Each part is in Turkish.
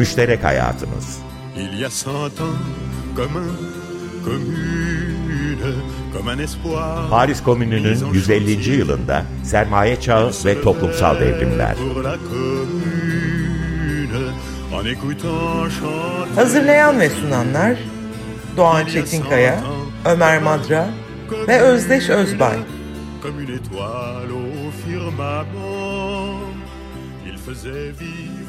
müşterek hayatımız. Il y a cent ans, comme un, commune, comme un espoir. Paris Komünü'nün 150. yılında sermaye çağı ve toplumsal devrimler. Hazırlayan ve sunanlar Doğan Çetinkaya, Ömer Madra ve Özdeş Özbay. Comme une étoile au firmament, il faisait vivre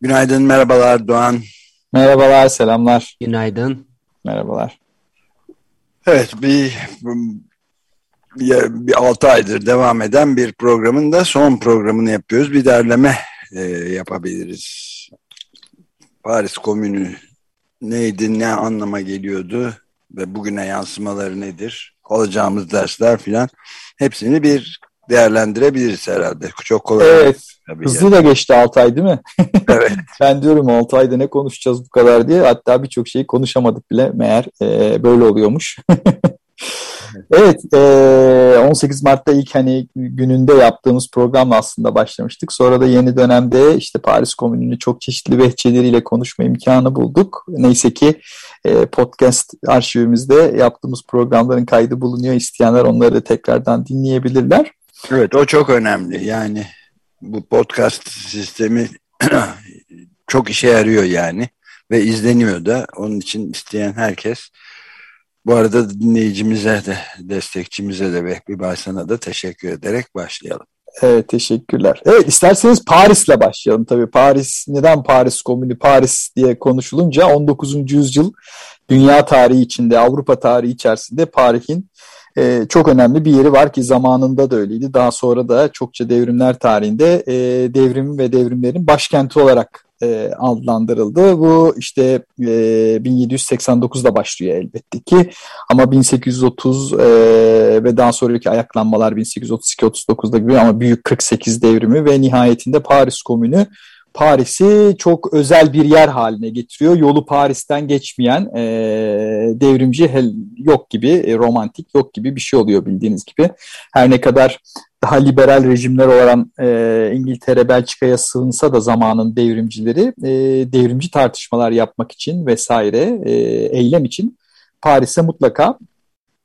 Günaydın, merhabalar Doğan. Merhabalar, selamlar. Günaydın. Merhabalar. Evet, bir, bir, bir 6 aydır devam eden bir programın da son programını yapıyoruz. Bir derleme e, yapabiliriz. Paris Komünü neydi, ne anlama geliyordu ve bugüne yansımaları nedir? Alacağımız dersler filan hepsini bir değerlendirebiliriz herhalde. Çok kolay. Evet, tabii hızlı da geçti 6 ay değil mi? Evet. ben diyorum 6 ayda ne konuşacağız bu kadar diye. Hatta birçok şeyi konuşamadık bile meğer e, böyle oluyormuş. evet, e, 18 Mart'ta ilk hani gününde yaptığımız programla aslında başlamıştık. Sonra da yeni dönemde işte Paris Komünü'nü çok çeşitli vehçeleriyle konuşma imkanı bulduk. Neyse ki e, podcast arşivimizde yaptığımız programların kaydı bulunuyor. İsteyenler onları da tekrardan dinleyebilirler. Evet o çok önemli. Yani bu podcast sistemi çok işe yarıyor yani ve izleniyor da. Onun için isteyen herkes bu arada dinleyicimize de destekçimize de Vehbi Baysan'a da teşekkür ederek başlayalım. Evet teşekkürler. Evet isterseniz Paris'le başlayalım tabii. Paris neden Paris Komünü Paris diye konuşulunca 19. yüzyıl dünya tarihi içinde Avrupa tarihi içerisinde Paris'in e, çok önemli bir yeri var ki zamanında da öyleydi. Daha sonra da çokça devrimler tarihinde e, devrimin ve devrimlerin başkenti olarak e, adlandırıldı. Bu işte e, 1789'da başlıyor elbette ki ama 1830 e, ve daha sonraki ayaklanmalar 1832-39'da gibi ama büyük 48 devrimi ve nihayetinde Paris Komünü Paris'i çok özel bir yer haline getiriyor. Yolu Paris'ten geçmeyen e, devrimci hel, yok gibi, e, romantik yok gibi bir şey oluyor bildiğiniz gibi. Her ne kadar daha liberal rejimler olan e, İngiltere, Belçika'ya sığınsa da zamanın devrimcileri e, devrimci tartışmalar yapmak için vesaire e, eylem için Paris'e mutlaka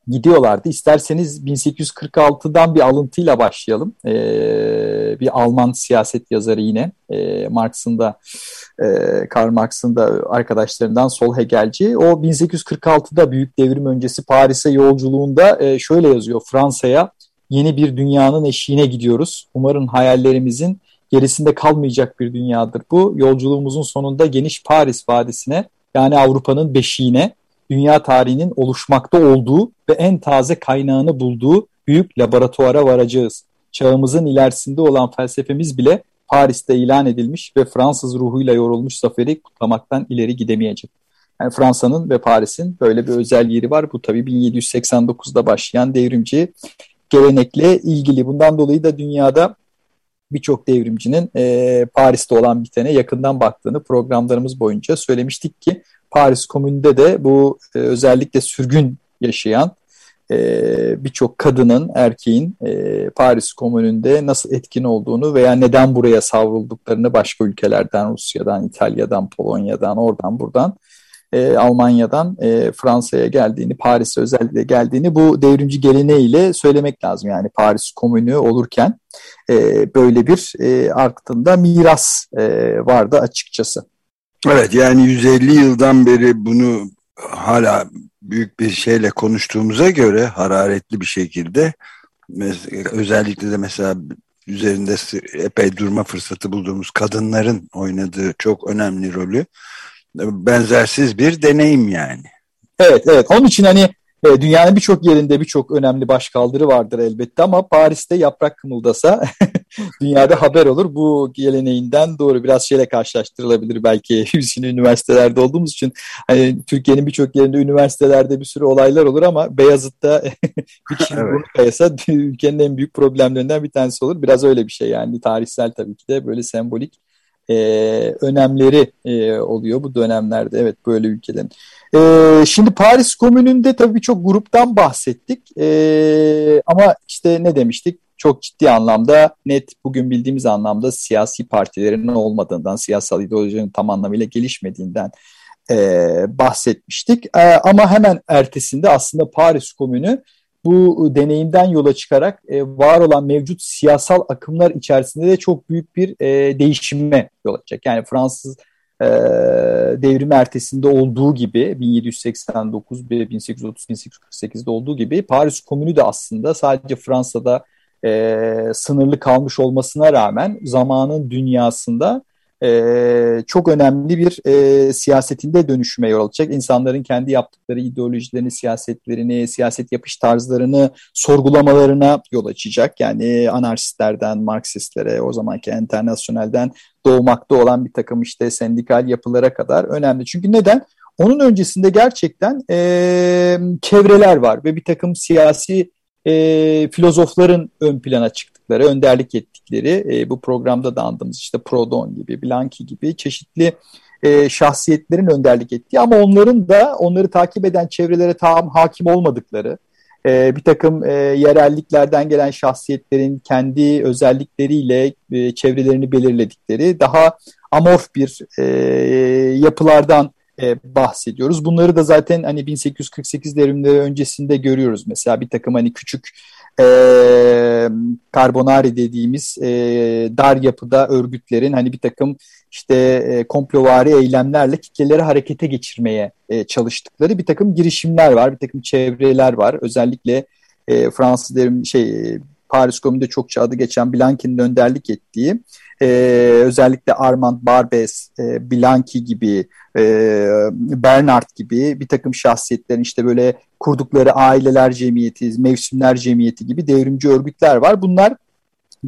gidiyorlardı. İsterseniz 1846'dan bir alıntıyla başlayalım. Ee, bir Alman siyaset yazarı yine e, Marx'ın da e, Karl Marx'ın da arkadaşlarından Sol Hegelci. O 1846'da büyük devrim öncesi Paris'e yolculuğunda e, şöyle yazıyor. Fransa'ya yeni bir dünyanın eşiğine gidiyoruz. Umarım hayallerimizin gerisinde kalmayacak bir dünyadır bu. Yolculuğumuzun sonunda geniş Paris Vadisi'ne yani Avrupa'nın beşiğine dünya tarihinin oluşmakta olduğu ve en taze kaynağını bulduğu büyük laboratuvara varacağız. Çağımızın ilerisinde olan felsefemiz bile Paris'te ilan edilmiş ve Fransız ruhuyla yorulmuş zaferi kutlamaktan ileri gidemeyecek. Yani Fransa'nın ve Paris'in böyle bir özel yeri var. Bu tabii 1789'da başlayan devrimci gelenekle ilgili. Bundan dolayı da dünyada birçok devrimcinin e, Paris'te olan bitene yakından baktığını programlarımız boyunca söylemiştik ki Paris Komünü'nde de bu e, özellikle sürgün yaşayan e, birçok kadının, erkeğin e, Paris Komünü'nde nasıl etkin olduğunu veya neden buraya savrulduklarını başka ülkelerden, Rusya'dan, İtalya'dan, Polonya'dan, oradan buradan, e, Almanya'dan e, Fransa'ya geldiğini, Paris'e özellikle geldiğini bu devrimci geleneğiyle söylemek lazım. Yani Paris Komünü olurken e, böyle bir e, arkasında miras e, vardı açıkçası. Evet yani 150 yıldan beri bunu hala büyük bir şeyle konuştuğumuza göre hararetli bir şekilde özellikle de mesela üzerinde epey durma fırsatı bulduğumuz kadınların oynadığı çok önemli rolü benzersiz bir deneyim yani. Evet evet onun için hani e, dünyanın birçok yerinde birçok önemli başkaldırı vardır elbette ama Paris'te yaprak kımıldasa dünyada haber olur. Bu geleneğinden doğru biraz şeyle karşılaştırılabilir belki şimdi üniversitelerde olduğumuz için hani Türkiye'nin birçok yerinde üniversitelerde bir sürü olaylar olur ama Beyazıt'ta bir kişinin evet. burnu kayasa ülkenin en büyük problemlerinden bir tanesi olur. Biraz öyle bir şey yani tarihsel tabii ki de böyle sembolik e, önemleri e, oluyor bu dönemlerde. Evet böyle ülkelerin. E, şimdi Paris Komünü'nde tabii birçok gruptan bahsettik. E, ama işte ne demiştik? Çok ciddi anlamda net bugün bildiğimiz anlamda siyasi partilerin olmadığından, siyasal ideolojinin tam anlamıyla gelişmediğinden e, bahsetmiştik. E, ama hemen ertesinde aslında Paris Komünü bu deneyimden yola çıkarak e, var olan mevcut siyasal akımlar içerisinde de çok büyük bir e, değişime yol açacak. Yani Fransız e, devrimi ertesinde olduğu gibi 1789 ve 1830-1848'de olduğu gibi Paris Komünü de aslında sadece Fransa'da e, sınırlı kalmış olmasına rağmen zamanın dünyasında e, çok önemli bir e, siyasetinde dönüşüme yol açacak. İnsanların kendi yaptıkları ideolojilerini, siyasetlerini, siyaset yapış tarzlarını sorgulamalarına yol açacak. Yani anarşistlerden, Marksistlere, o zamanki internasyonelden doğmakta olan bir takım işte sendikal yapılara kadar önemli. Çünkü neden? Onun öncesinde gerçekten e, çevreler var ve bir takım siyasi e, filozofların ön plana çıktıkları, önderlik ettikleri e, bu programda da andığımız işte Proudhon gibi, Blanqui gibi çeşitli e, şahsiyetlerin önderlik ettiği ama onların da onları takip eden çevrelere tam hakim olmadıkları, e, bir takım e, yerelliklerden gelen şahsiyetlerin kendi özellikleriyle e, çevrelerini belirledikleri daha amorf bir e, yapılardan e, bahsediyoruz. Bunları da zaten hani 1848 devrimleri öncesinde görüyoruz. Mesela bir takım hani küçük e, karbonari dediğimiz e, dar yapıda örgütlerin hani bir takım işte e, komplovari eylemlerle kitleleri harekete geçirmeye e, çalıştıkları bir takım girişimler var, bir takım çevreler var. Özellikle e, Fransız devrim şey Paris Komünü'nde çokça adı geçen Blanque'nin önderlik ettiği e, özellikle Armand Barbès, e, Blanqui gibi, e, Bernard gibi bir takım şahsiyetlerin işte böyle kurdukları aileler cemiyeti, mevsimler cemiyeti gibi devrimci örgütler var. Bunlar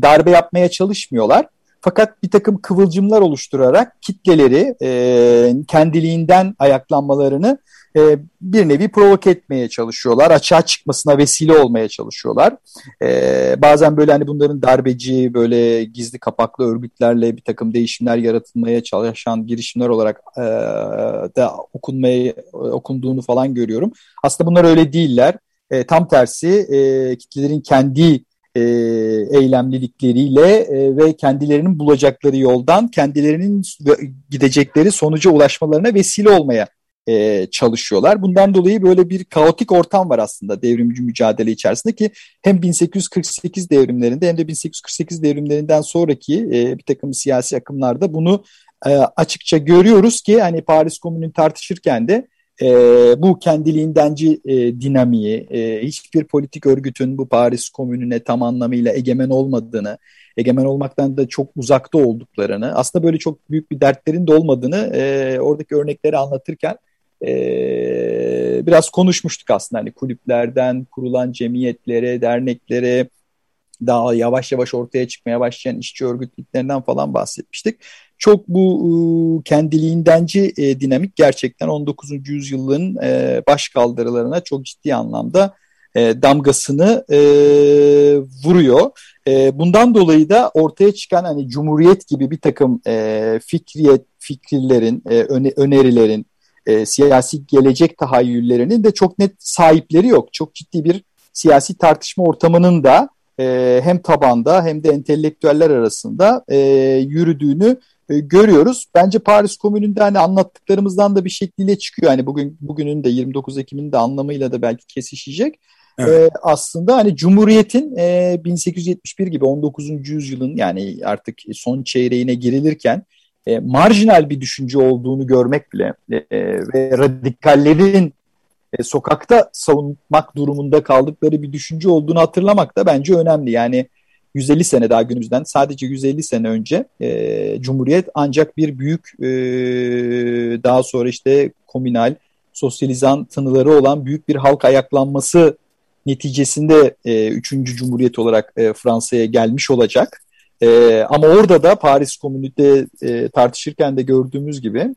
darbe yapmaya çalışmıyorlar. Fakat bir takım kıvılcımlar oluşturarak kitleleri e, kendiliğinden ayaklanmalarını e, bir nevi provoke etmeye çalışıyorlar. Açığa çıkmasına vesile olmaya çalışıyorlar. E, bazen böyle hani bunların darbeci böyle gizli kapaklı örgütlerle bir takım değişimler yaratılmaya çalışan girişimler olarak e, da okunmaya okunduğunu falan görüyorum. Aslında bunlar öyle değiller. E, tam tersi e, kitlelerin kendi e, eylemlilikleriyle e, ve kendilerinin bulacakları yoldan kendilerinin gidecekleri sonuca ulaşmalarına vesile olmaya e, çalışıyorlar. Bundan dolayı böyle bir kaotik ortam var aslında devrimci mücadele içerisinde ki hem 1848 devrimlerinde hem de 1848 devrimlerinden sonraki e, bir takım siyasi akımlarda bunu e, açıkça görüyoruz ki hani Paris Komünü'nü tartışırken de e, bu kendiliğindenci e, dinamiği, e, hiçbir politik örgütün bu Paris Komünü'ne tam anlamıyla egemen olmadığını, egemen olmaktan da çok uzakta olduklarını, aslında böyle çok büyük bir dertlerin de olmadığını e, oradaki örnekleri anlatırken e, biraz konuşmuştuk aslında. Hani kulüplerden kurulan cemiyetlere, derneklere, daha yavaş yavaş ortaya çıkmaya başlayan işçi örgütlerinden falan bahsetmiştik. Çok bu kendiliğindenci e, dinamik gerçekten 19. yüzyılın e, baş kaldırılarına çok ciddi anlamda e, damgasını e, vuruyor. E, bundan dolayı da ortaya çıkan hani cumhuriyet gibi bir takım e, fikriyet, fikirlerin, öne, önerilerin, e, siyasi gelecek tahayyüllerinin de çok net sahipleri yok. Çok ciddi bir siyasi tartışma ortamının da e, hem tabanda hem de entelektüeller arasında e, yürüdüğünü e, görüyoruz. Bence Paris Komünü'nde hani anlattıklarımızdan da bir şekliyle çıkıyor. Hani bugün bugünün de 29 Ekim'in de anlamıyla da belki kesişecek. Evet. E, aslında hani Cumhuriyet'in e, 1871 gibi 19. yüzyılın yani artık son çeyreğine girilirken e, marjinal bir düşünce olduğunu görmek bile e, ve radikallerin e, sokakta savunmak durumunda kaldıkları bir düşünce olduğunu hatırlamak da bence önemli. Yani 150 sene daha günümüzden sadece 150 sene önce e, Cumhuriyet ancak bir büyük e, daha sonra işte komünal, sosyalizan tınıları olan büyük bir halk ayaklanması neticesinde e, 3. Cumhuriyet olarak e, Fransa'ya gelmiş olacak. E, ama orada da Paris Komünite e, tartışırken de gördüğümüz gibi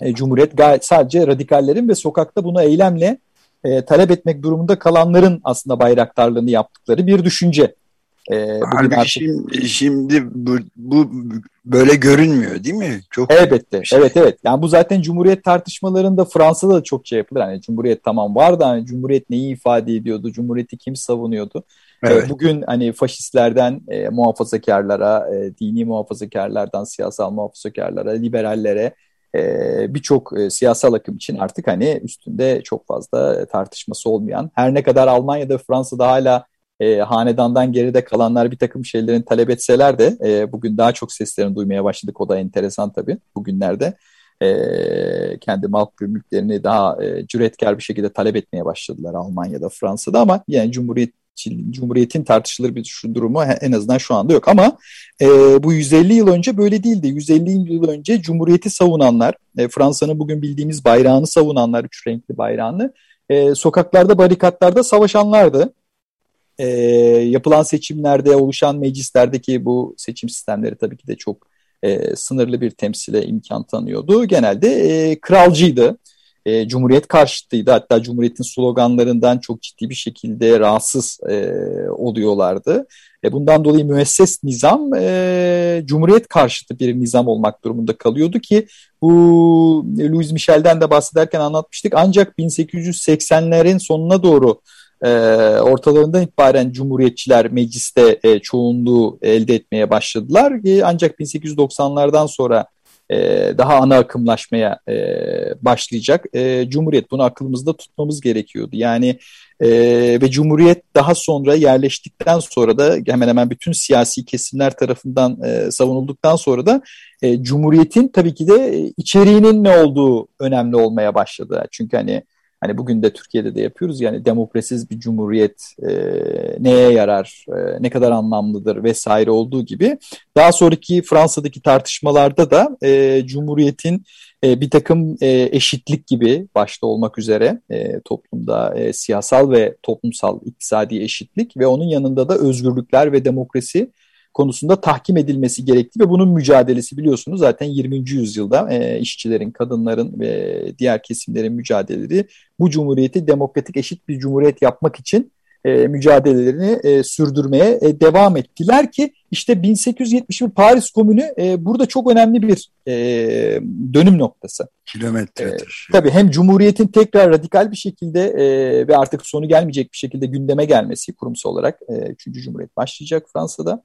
e, Cumhuriyet gayet sadece radikallerin ve sokakta bunu eylemle e, talep etmek durumunda kalanların aslında bayraktarlığını yaptıkları bir düşünce. E, bugün artık... şimdi, şimdi bu, bu böyle görünmüyor değil mi? Çok Elbette. Şey. Evet evet. Yani bu zaten Cumhuriyet tartışmalarında Fransa'da da çok şey yapılır. Hani Cumhuriyet tamam var da hani Cumhuriyet neyi ifade ediyordu? Cumhuriyeti kim savunuyordu? E, evet. Bugün hani faşistlerden e, muhafazakarlara, e, dini muhafazakarlardan siyasal muhafazakarlara, liberallere e, birçok e, siyasal akım için artık hani üstünde çok fazla tartışması olmayan, her ne kadar Almanya'da Fransa'da hala e, hanedandan geride kalanlar bir takım şeylerin talep etseler de e, bugün daha çok seslerini duymaya başladık. O da enteresan tabii bugünlerde. E, kendi mal mülklerini daha e, cüretkar bir şekilde talep etmeye başladılar Almanya'da, Fransa'da ama yani Cumhuriyet Cumhuriyet'in tartışılır bir şu durumu en azından şu anda yok. Ama e, bu 150 yıl önce böyle değildi. 150 yıl önce Cumhuriyet'i savunanlar, e, Fransa'nın bugün bildiğimiz bayrağını savunanlar, üç renkli bayrağını, e, sokaklarda, barikatlarda savaşanlardı. E, yapılan seçimlerde, oluşan meclislerdeki bu seçim sistemleri tabii ki de çok e, sınırlı bir temsile imkan tanıyordu. Genelde e, kralcıydı e, Cumhuriyet karşıtıydı. Hatta Cumhuriyet'in sloganlarından çok ciddi bir şekilde rahatsız e, oluyorlardı. E, bundan dolayı müesses nizam e, Cumhuriyet karşıtı bir nizam olmak durumunda kalıyordu ki bu Louis Michel'den de bahsederken anlatmıştık. Ancak 1880'lerin sonuna doğru e, ortalarından itibaren Cumhuriyetçiler mecliste e, çoğunluğu elde etmeye başladılar. E, ancak 1890'lardan sonra e, daha ana akımlaşmaya e, başlayacak. E, Cumhuriyet bunu aklımızda tutmamız gerekiyordu. Yani e, ve Cumhuriyet daha sonra yerleştikten sonra da hemen hemen bütün siyasi kesimler tarafından e, savunulduktan sonra da e, Cumhuriyet'in tabii ki de içeriğinin ne olduğu önemli olmaya başladı. Çünkü hani Hani bugün de Türkiye'de de yapıyoruz yani demokrasiz bir cumhuriyet e, neye yarar, e, ne kadar anlamlıdır vesaire olduğu gibi. Daha sonraki Fransa'daki tartışmalarda da e, cumhuriyetin e, bir takım e, eşitlik gibi başta olmak üzere e, toplumda e, siyasal ve toplumsal iktisadi eşitlik ve onun yanında da özgürlükler ve demokrasi konusunda tahkim edilmesi gerekti ve bunun mücadelesi biliyorsunuz zaten 20. yüzyılda e, işçilerin, kadınların ve diğer kesimlerin mücadeleleri bu cumhuriyeti demokratik eşit bir cumhuriyet yapmak için e, mücadelelerini e, sürdürmeye e, devam ettiler ki işte 1871 Paris Komünü e, burada çok önemli bir e, dönüm noktası. Kilometredir. E, tabii hem Cumhuriyet'in tekrar radikal bir şekilde e, ve artık sonu gelmeyecek bir şekilde gündeme gelmesi kurumsal olarak e, 3. Cumhuriyet başlayacak Fransa'da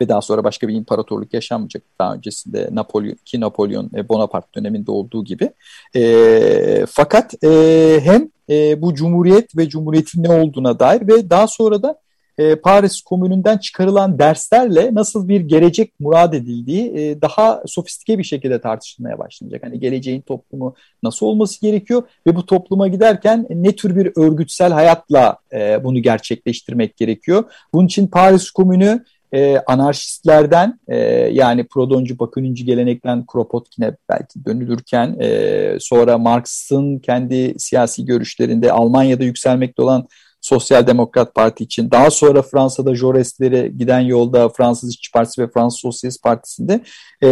ve daha sonra başka bir imparatorluk yaşanmayacak. Daha öncesinde Napolyon, ki Napolyon e, Bonaparte döneminde olduğu gibi. E, fakat e, hem e, bu cumhuriyet ve cumhuriyetin ne olduğuna dair ve daha sonra da e, Paris Komünü'nden çıkarılan derslerle nasıl bir gelecek murad edildiği e, daha sofistike bir şekilde tartışılmaya başlanacak. Hani geleceğin toplumu nasıl olması gerekiyor ve bu topluma giderken ne tür bir örgütsel hayatla e, bunu gerçekleştirmek gerekiyor. Bunun için Paris Komünü e, anarşistlerden e, yani Prodoncu Bakınıncı gelenekten Kropotkin'e belki dönülürken e, sonra Marx'ın kendi siyasi görüşlerinde Almanya'da yükselmekte olan Sosyal Demokrat Parti için daha sonra Fransa'da Jaurès'lere giden yolda Fransız İşçi Partisi ve Fransız Sosyalist Partisi'nde e,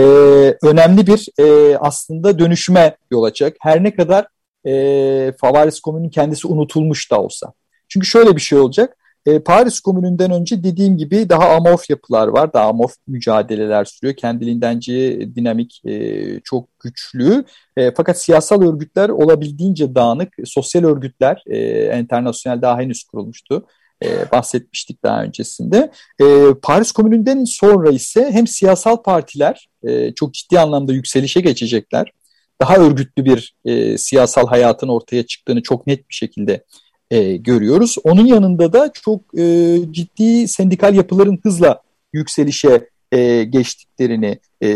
önemli bir e, aslında dönüşüme yol açacak. Her ne kadar e, Favaris Komünün kendisi unutulmuş da olsa. Çünkü şöyle bir şey olacak. E, Paris Komünü'nden önce dediğim gibi daha amorf yapılar var. Daha amorf mücadeleler sürüyor. Kendiliğindenci dinamik e, çok güçlü. E, fakat siyasal örgütler olabildiğince dağınık. Sosyal örgütler e, enternasyonel daha henüz kurulmuştu. E, bahsetmiştik daha öncesinde. E, Paris Komünü'nden sonra ise hem siyasal partiler e, çok ciddi anlamda yükselişe geçecekler. Daha örgütlü bir e, siyasal hayatın ortaya çıktığını çok net bir şekilde e, görüyoruz. Onun yanında da çok e, ciddi sendikal yapıların hızla yükselişe e, geçtiklerini e,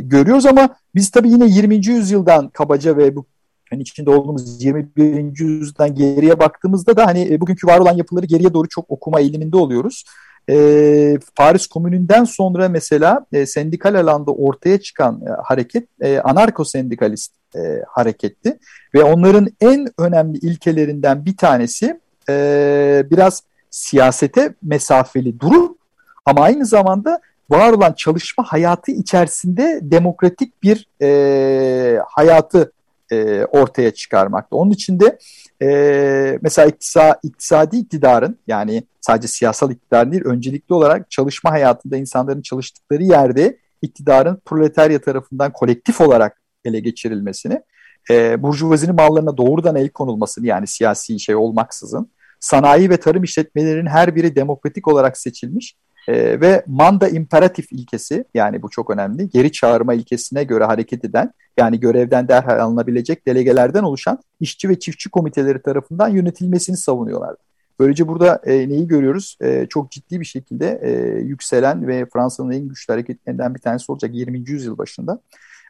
görüyoruz ama biz tabii yine 20. yüzyıldan kabaca ve bu hani içinde olduğumuz 21. yüzyıldan geriye baktığımızda da hani e, bugünkü var olan yapıları geriye doğru çok okuma eğiliminde oluyoruz. E, Paris Komünü'nden sonra mesela e, sendikal alanda ortaya çıkan e, hareket e, anarko-sendikalist e, hareketti. Ve onların en önemli ilkelerinden bir tanesi e, biraz siyasete mesafeli durup ama aynı zamanda var olan çalışma hayatı içerisinde demokratik bir e, hayatı e, ortaya çıkarmakta. Onun için de e, mesela iktisa, iktisadi iktidarın yani sadece siyasal iktidar değil öncelikli olarak çalışma hayatında insanların çalıştıkları yerde iktidarın proletarya tarafından kolektif olarak ele geçirilmesini, e, burjuvazinin mallarına doğrudan el konulmasını yani siyasi şey olmaksızın, sanayi ve tarım işletmelerinin her biri demokratik olarak seçilmiş e, ve manda imperatif ilkesi yani bu çok önemli geri çağırma ilkesine göre hareket eden yani görevden derhal alınabilecek delegelerden oluşan işçi ve çiftçi komiteleri tarafından yönetilmesini savunuyorlar. Böylece burada e, neyi görüyoruz? E, çok ciddi bir şekilde e, yükselen ve Fransa'nın en güçlü hareketlerinden bir tanesi olacak 20. yüzyıl başında.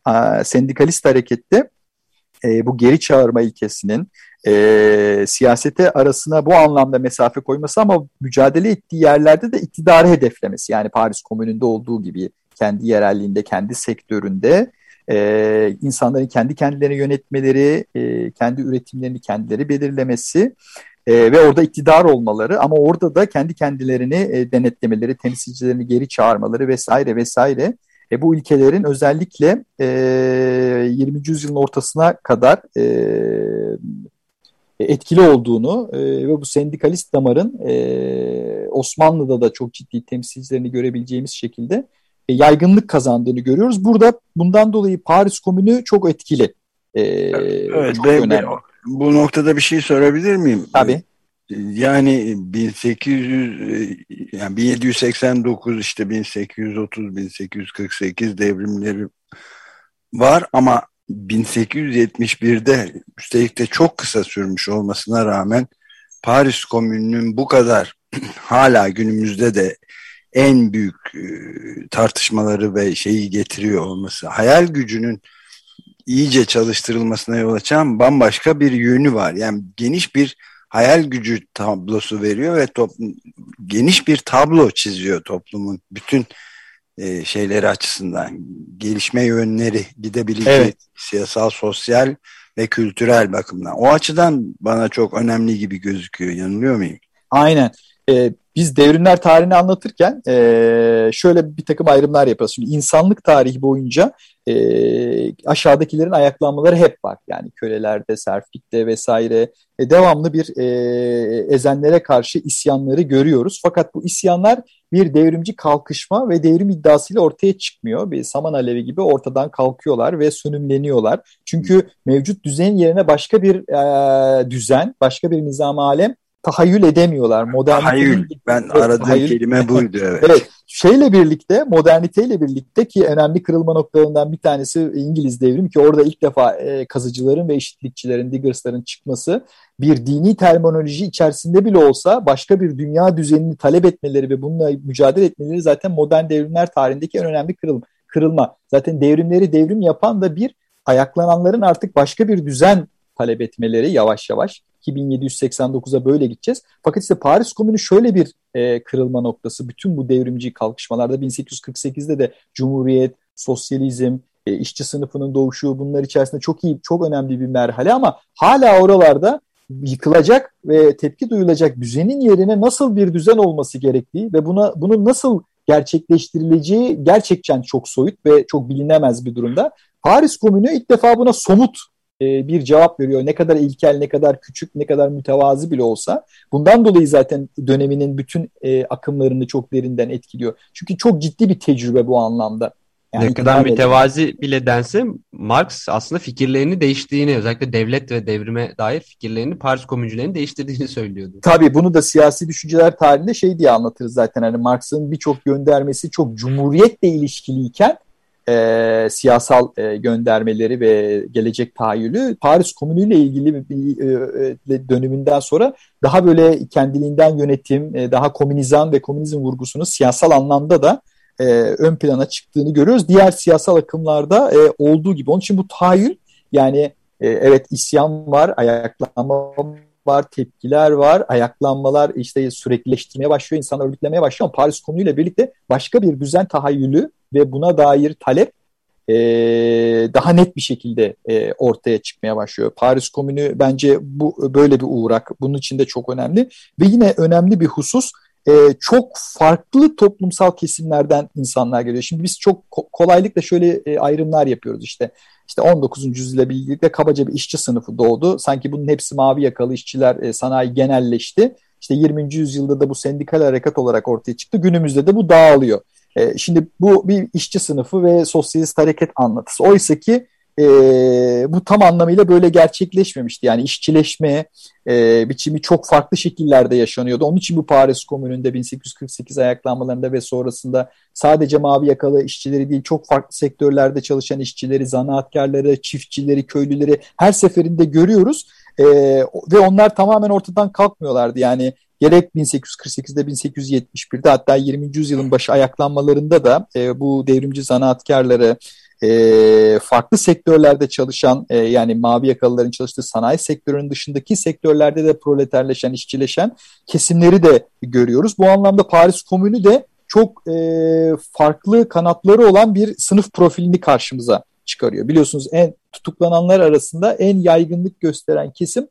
E, sendikalist harekette e, bu geri çağırma ilkesinin e, siyasete arasına bu anlamda mesafe koyması ama mücadele ettiği yerlerde de iktidarı hedeflemesi. Yani Paris Komünü'nde olduğu gibi kendi yerelliğinde, kendi sektöründe e, insanların kendi kendilerini yönetmeleri, e, kendi üretimlerini kendileri belirlemesi e, ve orada iktidar olmaları ama orada da kendi kendilerini e, denetlemeleri, temsilcilerini geri çağırmaları vesaire vesaire e, bu ülkelerin özellikle e, 20. yüzyılın ortasına kadar e, etkili olduğunu e, ve bu sendikalist damarın e, Osmanlı'da da çok ciddi temsilcilerini görebileceğimiz şekilde e, yaygınlık kazandığını görüyoruz. Burada bundan dolayı Paris Komünü çok etkili. E, evet, çok ben, önemli. Bu noktada bir şey sorabilir miyim? Tabii. Yani 1800 yani 1789 işte 1830 1848 devrimleri var ama 1871'de üstelik de çok kısa sürmüş olmasına rağmen Paris Komünü'nün bu kadar hala günümüzde de en büyük e, tartışmaları ve şeyi getiriyor olması, hayal gücünün iyice çalıştırılmasına yol açan bambaşka bir yönü var. Yani geniş bir hayal gücü tablosu veriyor ve top, geniş bir tablo çiziyor toplumun bütün e, şeyleri açısından. Gelişme yönleri, gidebileceği evet. siyasal, sosyal ve kültürel bakımdan. O açıdan bana çok önemli gibi gözüküyor. Yanılıyor muyum? Aynen. Ee, biz devrimler tarihini anlatırken e, şöyle bir takım ayrımlar yapıyoruz. Şimdi insanlık tarihi boyunca e, aşağıdakilerin ayaklanmaları hep var. Yani kölelerde, serfikte vesaire e, devamlı bir e, ezenlere karşı isyanları görüyoruz. Fakat bu isyanlar bir devrimci kalkışma ve devrim iddiasıyla ortaya çıkmıyor. Bir saman alevi gibi ortadan kalkıyorlar ve sönümleniyorlar. Çünkü mevcut düzenin yerine başka bir e, düzen, başka bir nizam alem tahayyül edemiyorlar. Modernite tahayyül. Ben aradığım tahayyül. kelime buydu. Evet. evet. Şeyle birlikte, moderniteyle birlikte ki önemli kırılma noktalarından bir tanesi İngiliz devrimi ki orada ilk defa e, kazıcıların ve eşitlikçilerin, diggersların çıkması bir dini terminoloji içerisinde bile olsa başka bir dünya düzenini talep etmeleri ve bununla mücadele etmeleri zaten modern devrimler tarihindeki en önemli kırılma. kırılma. Zaten devrimleri devrim yapan da bir ayaklananların artık başka bir düzen talep etmeleri yavaş yavaş 2789'a böyle gideceğiz. Fakat işte Paris Komünü şöyle bir e, kırılma noktası. Bütün bu devrimci kalkışmalarda 1848'de de Cumhuriyet, sosyalizm, e, işçi sınıfının doğuşu bunlar içerisinde çok iyi, çok önemli bir merhale ama hala oralarda yıkılacak ve tepki duyulacak düzenin yerine nasıl bir düzen olması gerektiği ve buna bunun nasıl gerçekleştirileceği gerçekten çok soyut ve çok bilinemez bir durumda. Paris Komünü ilk defa buna somut e, bir cevap veriyor. Ne kadar ilkel, ne kadar küçük, ne kadar mütevazi bile olsa. Bundan dolayı zaten döneminin bütün e, akımlarını çok derinden etkiliyor. Çünkü çok ciddi bir tecrübe bu anlamda. Yani ne kadar mütevazi edin. bile dense Marx aslında fikirlerini değiştiğini özellikle devlet ve devrime dair fikirlerini Paris komüncülerinin değiştirdiğini söylüyordu. Tabii bunu da siyasi düşünceler tarihinde şey diye anlatırız zaten hani Marx'ın birçok göndermesi çok cumhuriyetle ilişkiliyken e, siyasal e, göndermeleri ve gelecek tahayyülü Paris Komünü ile ilgili bir e, e, döneminden sonra daha böyle kendiliğinden yönetim, e, daha komünizan ve komünizm vurgusunu siyasal anlamda da e, ön plana çıktığını görüyoruz. Diğer siyasal akımlarda e, olduğu gibi. Onun için bu tahayyül yani e, evet isyan var, ayaklanma var, tepkiler var, ayaklanmalar işte süreklileştirmeye başlıyor, insanlar örgütlemeye başlıyor ama Paris Komünü ile birlikte başka bir düzen tahayyülü ve buna dair talep e, daha net bir şekilde e, ortaya çıkmaya başlıyor. Paris Komünü bence bu böyle bir uğrak. Bunun için de çok önemli. Ve yine önemli bir husus e, çok farklı toplumsal kesimlerden insanlar geliyor. Şimdi biz çok kolaylıkla şöyle e, ayrımlar yapıyoruz işte. işte 19. yüzyıla birlikte kabaca bir işçi sınıfı doğdu. Sanki bunun hepsi mavi yakalı işçiler, e, sanayi genelleşti. İşte 20. yüzyılda da bu sendikal harekat olarak ortaya çıktı. Günümüzde de bu dağılıyor. E, şimdi bu bir işçi sınıfı ve sosyalist hareket anlatısı. Oysa ki e, bu tam anlamıyla böyle gerçekleşmemişti. Yani işçileşme e, biçimi çok farklı şekillerde yaşanıyordu. Onun için bu Paris Komünü'nde 1848 ayaklanmalarında ve sonrasında sadece mavi yakalı işçileri değil çok farklı sektörlerde çalışan işçileri, zanaatkarları, çiftçileri, köylüleri her seferinde görüyoruz. E, ve onlar tamamen ortadan kalkmıyorlardı. Yani gerek 1848'de 1871'de hatta 20. yüzyılın başı ayaklanmalarında da e, bu devrimci zanaatkarları, e, farklı sektörlerde çalışan e, yani mavi yakalıların çalıştığı sanayi sektörünün dışındaki sektörlerde de proleterleşen, işçileşen kesimleri de görüyoruz. Bu anlamda Paris Komünü de çok e, farklı kanatları olan bir sınıf profilini karşımıza çıkarıyor. Biliyorsunuz en tutuklananlar arasında en yaygınlık gösteren kesim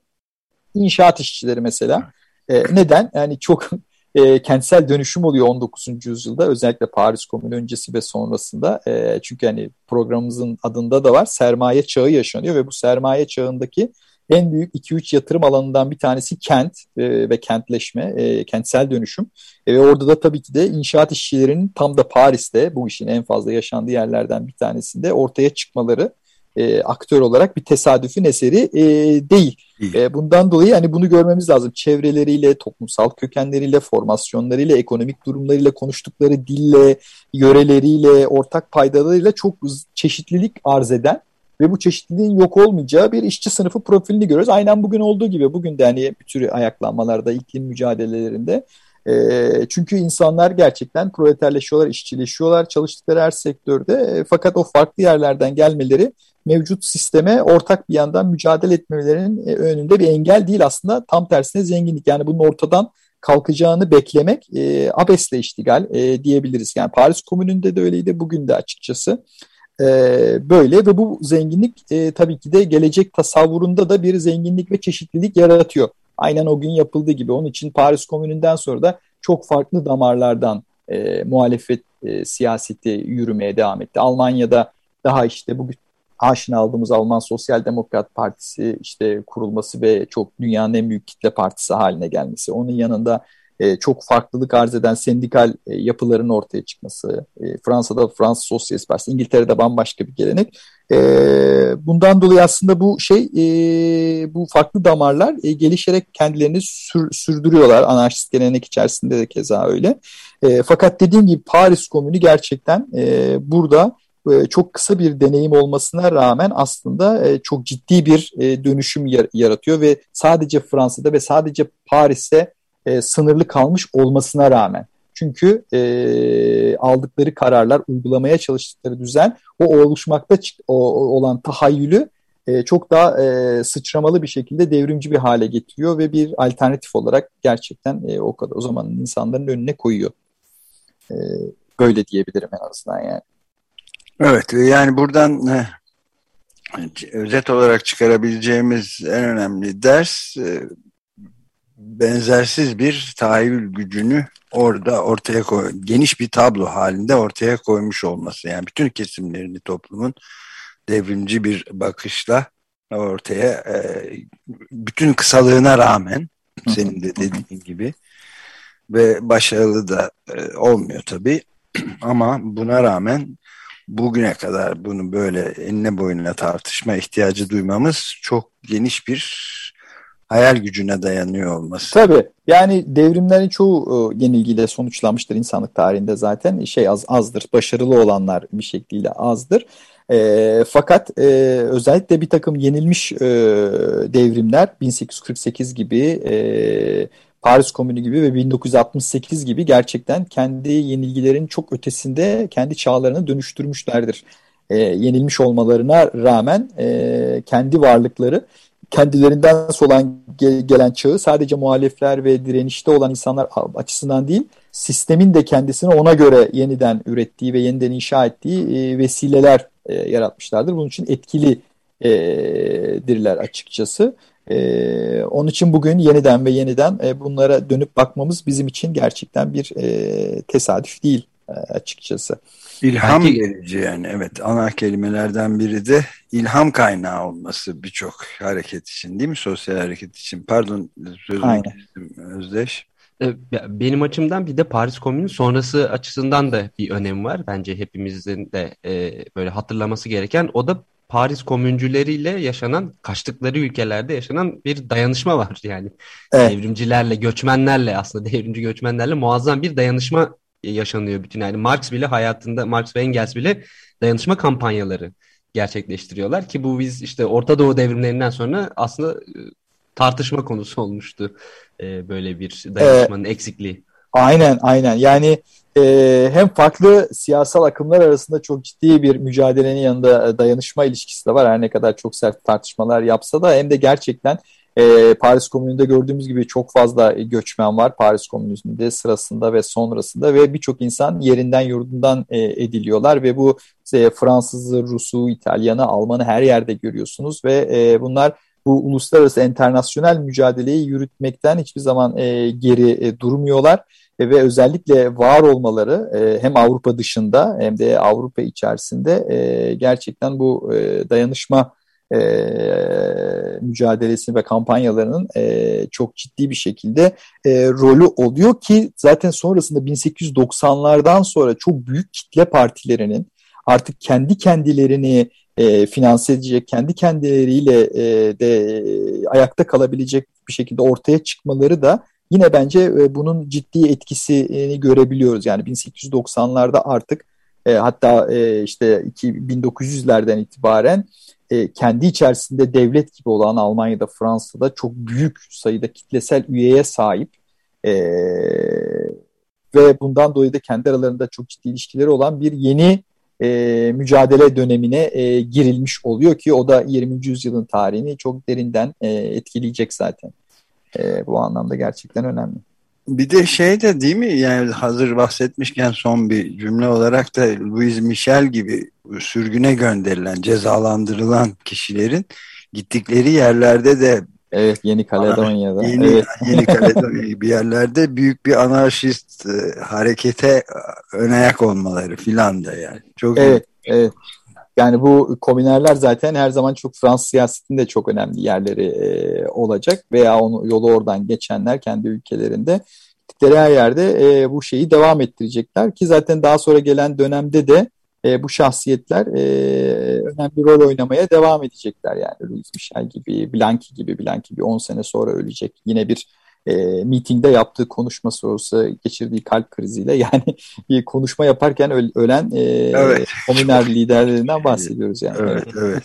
inşaat işçileri mesela. E, neden? Yani çok e, kentsel dönüşüm oluyor 19. yüzyılda özellikle Paris Komünü öncesi ve sonrasında. E, çünkü hani programımızın adında da var sermaye çağı yaşanıyor ve bu sermaye çağındaki en büyük 2-3 yatırım alanından bir tanesi kent e, ve kentleşme, e, kentsel dönüşüm. E, ve orada da tabii ki de inşaat işçilerinin tam da Paris'te bu işin en fazla yaşandığı yerlerden bir tanesinde ortaya çıkmaları e, aktör olarak bir tesadüfün eseri e, değil. E, bundan dolayı hani bunu görmemiz lazım. Çevreleriyle, toplumsal kökenleriyle, formasyonlarıyla, ekonomik durumlarıyla, konuştukları dille, yöreleriyle, ortak paydalarıyla çok çeşitlilik arz eden ve bu çeşitliliğin yok olmayacağı bir işçi sınıfı profilini görüyoruz. Aynen bugün olduğu gibi bugün de hani bir tür ayaklanmalarda, iklim mücadelelerinde e, çünkü insanlar gerçekten proleterleşiyorlar, işçileşiyorlar çalıştıkları her sektörde. E, fakat o farklı yerlerden gelmeleri mevcut sisteme ortak bir yandan mücadele etmelerinin e, önünde bir engel değil aslında. Tam tersine zenginlik. Yani bunun ortadan kalkacağını beklemek e, abesle iştigal e, diyebiliriz. Yani Paris Komünü'nde de öyleydi, bugün de açıkçası e, böyle ve bu zenginlik e, tabii ki de gelecek tasavvurunda da bir zenginlik ve çeşitlilik yaratıyor. Aynen o gün yapıldığı gibi. Onun için Paris Komünü'nden sonra da çok farklı damarlardan e, muhalefet e, siyaseti yürümeye devam etti. Almanya'da daha işte bu aşina aldığımız Alman Sosyal Demokrat Partisi işte kurulması ve çok dünyanın en büyük kitle partisi haline gelmesi. Onun yanında e, çok farklılık arz eden sendikal e, yapıların ortaya çıkması. E, Fransa'da Fransız Sosyalist Partisi, İngiltere'de bambaşka bir gelenek. Bundan dolayı aslında bu şey, bu farklı damarlar gelişerek kendilerini sür, sürdürüyorlar. Anarşist gelenek içerisinde de keza öyle. Fakat dediğim gibi Paris Komünü gerçekten burada e, çok kısa bir deneyim olmasına rağmen aslında e, çok ciddi bir e, dönüşüm yaratıyor ve sadece Fransa'da ve sadece Paris'te sınırlı kalmış olmasına rağmen. Çünkü e, aldıkları kararlar, uygulamaya çalıştıkları düzen o oluşmakta o, olan tahayyülü e, çok daha e, sıçramalı bir şekilde devrimci bir hale getiriyor ve bir alternatif olarak gerçekten e, o kadar o zamanın insanların önüne koyuyor. E, böyle diyebilirim en azından yani. Evet yani buradan e, özet olarak çıkarabileceğimiz en önemli ders e, benzersiz bir tahayyül gücünü orada ortaya koy geniş bir tablo halinde ortaya koymuş olması. Yani bütün kesimlerini toplumun devrimci bir bakışla ortaya e, bütün kısalığına rağmen senin de dediğin gibi ve başarılı da olmuyor tabii ama buna rağmen bugüne kadar bunu böyle enine boyuna tartışma ihtiyacı duymamız çok geniş bir hayal gücüne dayanıyor olması. Tabii. Yani devrimlerin çoğu e, yenilgiyle sonuçlanmıştır insanlık tarihinde zaten. Şey az azdır. Başarılı olanlar bir şekliyle azdır. E, fakat e, özellikle bir takım yenilmiş e, devrimler 1848 gibi e, Paris Komünü gibi ve 1968 gibi gerçekten kendi yenilgilerin çok ötesinde kendi çağlarını dönüştürmüşlerdir. E, yenilmiş olmalarına rağmen e, kendi varlıkları kendilerinden solan gelen çağı sadece muhalifler ve direnişte olan insanlar açısından değil, sistemin de kendisini ona göre yeniden ürettiği ve yeniden inşa ettiği e, vesileler e, yaratmışlardır. Bunun için etkili e, dirler açıkçası. Ee, onun için bugün yeniden ve yeniden e, bunlara dönüp bakmamız bizim için gerçekten bir e, tesadüf değil e, açıkçası. İlham Belki- verici yani evet ana kelimelerden biri de ilham kaynağı olması birçok hareket için değil mi sosyal hareket için pardon sözünü kestim Özdeş. E, Benim açımdan bir de Paris Komünü sonrası açısından da bir önemi var. Bence hepimizin de e, böyle hatırlaması gereken. O da Paris komüncüleriyle yaşanan, kaçtıkları ülkelerde yaşanan bir dayanışma var. Yani Evet. devrimcilerle, göçmenlerle aslında devrimci göçmenlerle muazzam bir dayanışma yaşanıyor bütün. Yani Marx bile hayatında, Marx ve Engels bile dayanışma kampanyaları gerçekleştiriyorlar ki bu biz işte Orta Doğu devrimlerinden sonra aslında e, tartışma konusu olmuştu e, böyle bir dayanışmanın eksikliği. Aynen aynen yani e, hem farklı siyasal akımlar arasında çok ciddi bir mücadelenin yanında e, dayanışma ilişkisi de var. Her ne kadar çok sert tartışmalar yapsa da hem de gerçekten e, Paris Komünü'nde gördüğümüz gibi çok fazla göçmen var Paris Komünü'nde sırasında ve sonrasında ve birçok insan yerinden yurdundan e, ediliyorlar ve bu e, Fransızı, Rusu, İtalyanı, Almanı her yerde görüyorsunuz ve e, bunlar bu uluslararası internasyonel mücadeleyi yürütmekten hiçbir zaman e, geri e, durmuyorlar. E, ve özellikle var olmaları e, hem Avrupa dışında hem de Avrupa içerisinde e, gerçekten bu e, dayanışma e, mücadelesi ve kampanyalarının e, çok ciddi bir şekilde e, rolü oluyor ki zaten sonrasında 1890'lardan sonra çok büyük kitle partilerinin artık kendi kendilerini e, finanse edecek, kendi kendileriyle e, de e, ayakta kalabilecek bir şekilde ortaya çıkmaları da yine bence e, bunun ciddi etkisini görebiliyoruz. Yani 1890'larda artık e, hatta e, işte 1900'lerden itibaren e, kendi içerisinde devlet gibi olan Almanya'da, Fransa'da çok büyük sayıda kitlesel üyeye sahip e, ve bundan dolayı da kendi aralarında çok ciddi ilişkileri olan bir yeni e, mücadele dönemine e, girilmiş oluyor ki o da 20. yüzyılın tarihini çok derinden e, etkileyecek zaten. E, bu anlamda gerçekten önemli. Bir de şey de değil mi yani hazır bahsetmişken son bir cümle olarak da Louis Michel gibi sürgüne gönderilen, cezalandırılan kişilerin gittikleri yerlerde de Evet Yeni Kaledonya'da. Yeni, evet. Yeni Kaledonya gibi yerlerde büyük bir anarşist e, harekete ön ayak olmaları filan da yani. Çok Evet, evet. Yani bu komünerler zaten her zaman çok Fransız siyasetinde çok önemli yerleri e, olacak veya onu yolu oradan geçenler kendi ülkelerinde gittikleri her yerde e, bu şeyi devam ettirecekler ki zaten daha sonra gelen dönemde de e, bu şahsiyetler e, önemli rol oynamaya devam edecekler yani Louis Michel gibi, Blanqui gibi, Blanqui bir 10 sene sonra ölecek. Yine bir e, mitingde yaptığı konuşma sonrası geçirdiği kalp kriziyle yani bir konuşma yaparken öl- ölen e, Evet. komüner liderlerinden bahsediyoruz yani. Evet, evet.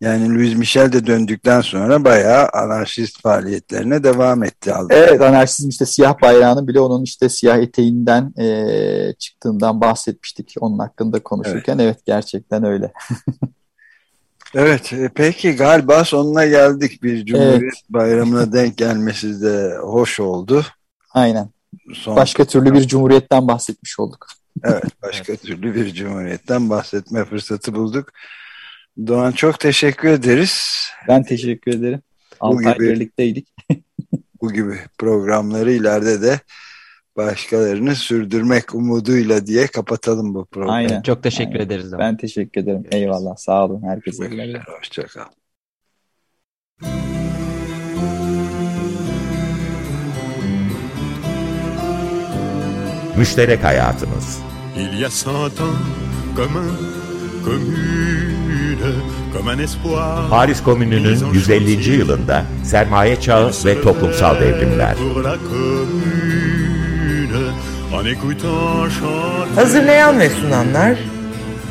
Yani Louis Michel de döndükten sonra bayağı anarşist faaliyetlerine devam etti. Evet anarşizm işte siyah bayrağının bile onun işte siyah eteğinden e, çıktığından bahsetmiştik onun hakkında konuşurken. Evet, gerçekten öyle. Evet, e, peki galiba sonuna geldik. Bir Cumhuriyet Evet. Bayramı'na denk gelmesi de hoş oldu. Aynen. Son, Başka türlü bir cumhuriyetten bahsetmiş olduk. evet, başka türlü bir Cumhuriyet'ten bahsetme fırsatı bulduk. Doğan çok teşekkür ederiz. Ben teşekkür ederim. Altı ay gibi- birlikteydik. Bu gibi programları ileride de başkalarını sürdürmek umuduyla diye kapatalım bu programı. Aynen. Çok teşekkür Aynen. ederiz. ama. Ben teşekkür ederim. Eyvallah. Sağ olun. Herkese günler. Hoşçakal. Müşterek hayatımız. Il y a cent ans, Paris Komünü'nün 150. yılında sermaye çağı ve toplumsal devrimler. Hazırlayan ve sunanlar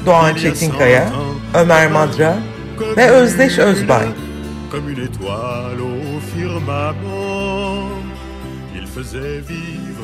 Doğan Çetinkaya, Ömer Madra ve Özdeş Özbay. Comme une étoile au firmament, il faisait vivre